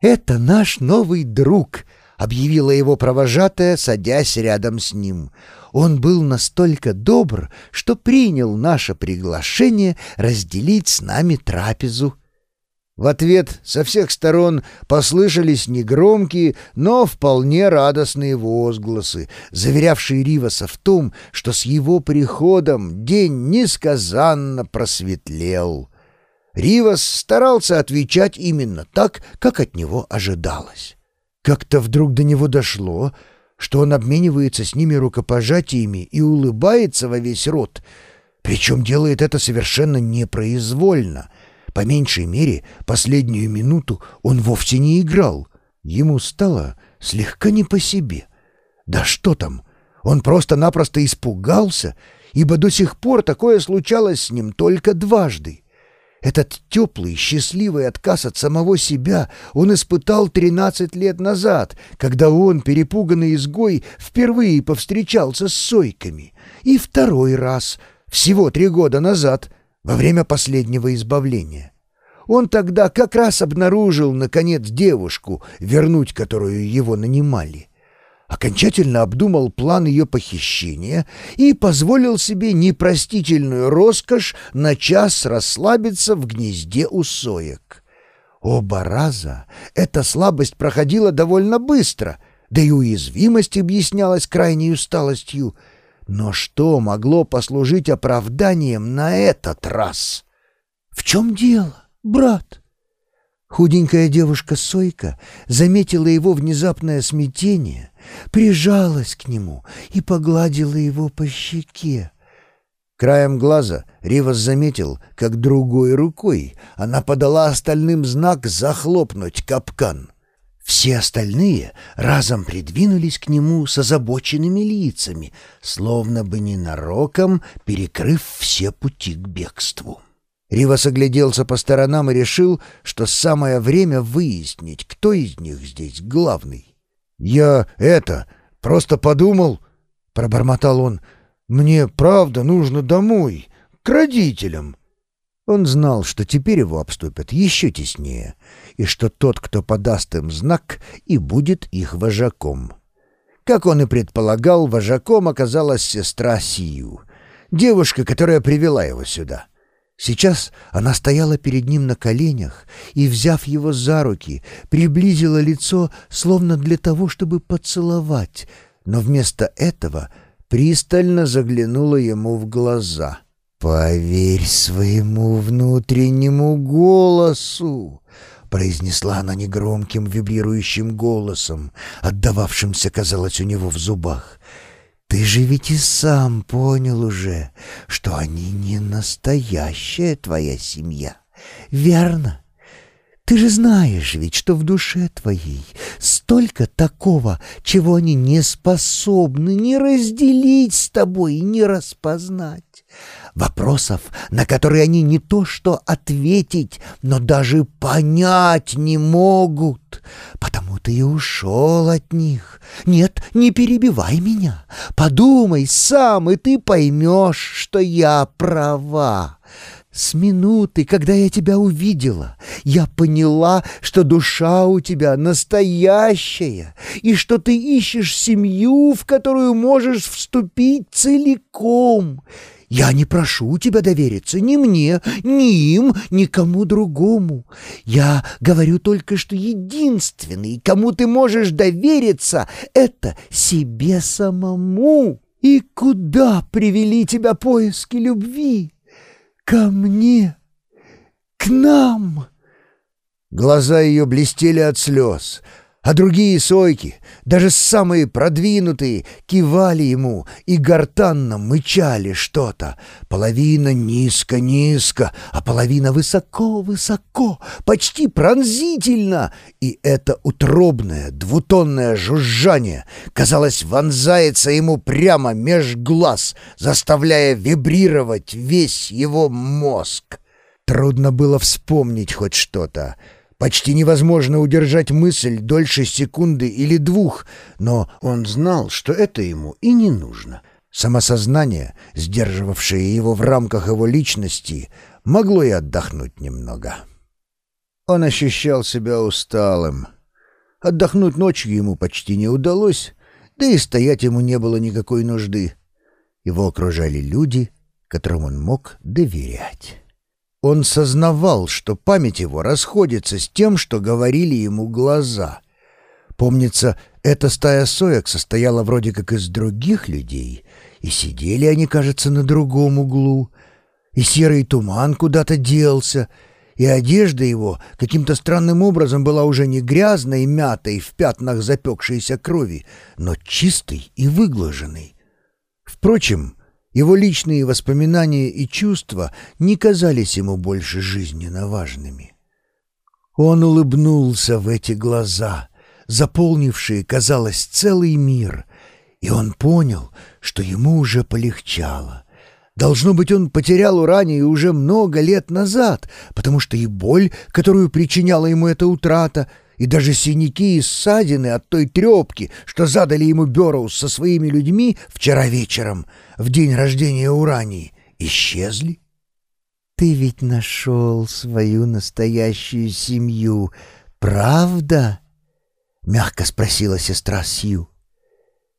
«Это наш новый друг», — объявила его провожатая, садясь рядом с ним. Он был настолько добр, что принял наше приглашение разделить с нами трапезу. В ответ со всех сторон послышались негромкие, но вполне радостные возгласы, заверявшие Риваса в том, что с его приходом день несказанно просветлел. Ривас старался отвечать именно так, как от него ожидалось. Как-то вдруг до него дошло, что он обменивается с ними рукопожатиями и улыбается во весь рот, причем делает это совершенно непроизвольно — по меньшей мере, последнюю минуту он вовсе не играл. Ему стало слегка не по себе. Да что там, он просто-напросто испугался, ибо до сих пор такое случалось с ним только дважды. Этот теплый, счастливый отказ от самого себя он испытал тринадцать лет назад, когда он, перепуганный изгой, впервые повстречался с сойками. И второй раз, всего три года назад — во время последнего избавления. Он тогда как раз обнаружил, наконец, девушку, вернуть которую его нанимали. Окончательно обдумал план ее похищения и позволил себе непростительную роскошь на час расслабиться в гнезде у соек. Оба раза эта слабость проходила довольно быстро, да и уязвимость объяснялась крайней усталостью — но что могло послужить оправданием на этот раз? «В чем дело, брат?» Худенькая девушка Сойка заметила его внезапное смятение, прижалась к нему и погладила его по щеке. Краем глаза Ривас заметил, как другой рукой она подала остальным знак захлопнуть капкан — все остальные разом придвинулись к нему с озабоченными лицами, словно бы ненароком перекрыв все пути к бегству. Ривас огляделся по сторонам и решил, что самое время выяснить, кто из них здесь главный. «Я это, просто подумал», — пробормотал он, — «мне правда нужно домой, к родителям». Он знал, что теперь его обступят еще теснее, и что тот, кто подаст им знак, и будет их вожаком. Как он и предполагал, вожаком оказалась сестра Сию, девушка, которая привела его сюда. Сейчас она стояла перед ним на коленях и, взяв его за руки, приблизила лицо, словно для того, чтобы поцеловать, но вместо этого пристально заглянула ему в глаза — «Поверь своему внутреннему голосу!» — произнесла она негромким вибрирующим голосом, отдававшимся, казалось, у него в зубах. «Ты же ведь и сам понял уже, что они не настоящая твоя семья, верно?» Ты же знаешь ведь, что в душе твоей столько такого, чего они не способны ни разделить с тобой, ни распознать. Вопросов, на которые они не то что ответить, но даже понять не могут. Потому ты и ушел от них. Нет, не перебивай меня. Подумай сам, и ты поймешь, что я права. С минуты, когда я тебя увидела, я поняла, что душа у тебя настоящая, и что ты ищешь семью, в которую можешь вступить целиком. Я не прошу тебя довериться ни мне, ни им, ни кому другому. Я говорю только, что единственный, кому ты можешь довериться, это себе самому. И куда привели тебя поиски любви? Ко мне, к нам. Глаза ее блестели от слез — а другие сойки, даже самые продвинутые, кивали ему и гортанно мычали что-то. Половина низко-низко, а половина высоко-высоко, почти пронзительно. И это утробное, двутонное жужжание, казалось, вонзается ему прямо меж глаз, заставляя вибрировать весь его мозг. Трудно было вспомнить хоть что-то. Почти невозможно удержать мысль дольше секунды или двух, но он знал, что это ему и не нужно. Самосознание, сдерживавшее его в рамках его личности, могло и отдохнуть немного. Он ощущал себя усталым. Отдохнуть ночью ему почти не удалось, да и стоять ему не было никакой нужды. Его окружали люди, которым он мог доверять. Он сознавал, что память его расходится с тем, что говорили ему глаза. Помнится, эта стая соек состояла вроде как из других людей, и сидели они, кажется, на другом углу, и серый туман куда-то делся, и одежда его каким-то странным образом была уже не грязной мятой в пятнах запекшейся крови, но чистой и выглаженной. Впрочем, его личные воспоминания и чувства не казались ему больше жизненно важными. Он улыбнулся в эти глаза, заполнившие, казалось, целый мир, и он понял, что ему уже полегчало. Должно быть, он потерял Уранию уже много лет назад, потому что и боль, которую причиняла ему эта утрата, и даже синяки и ссадины от той трепки, что задали ему Берроуз со своими людьми вчера вечером, в день рождения Урании, исчезли. «Ты ведь нашел свою настоящую семью, правда?» — мягко спросила сестра Сью.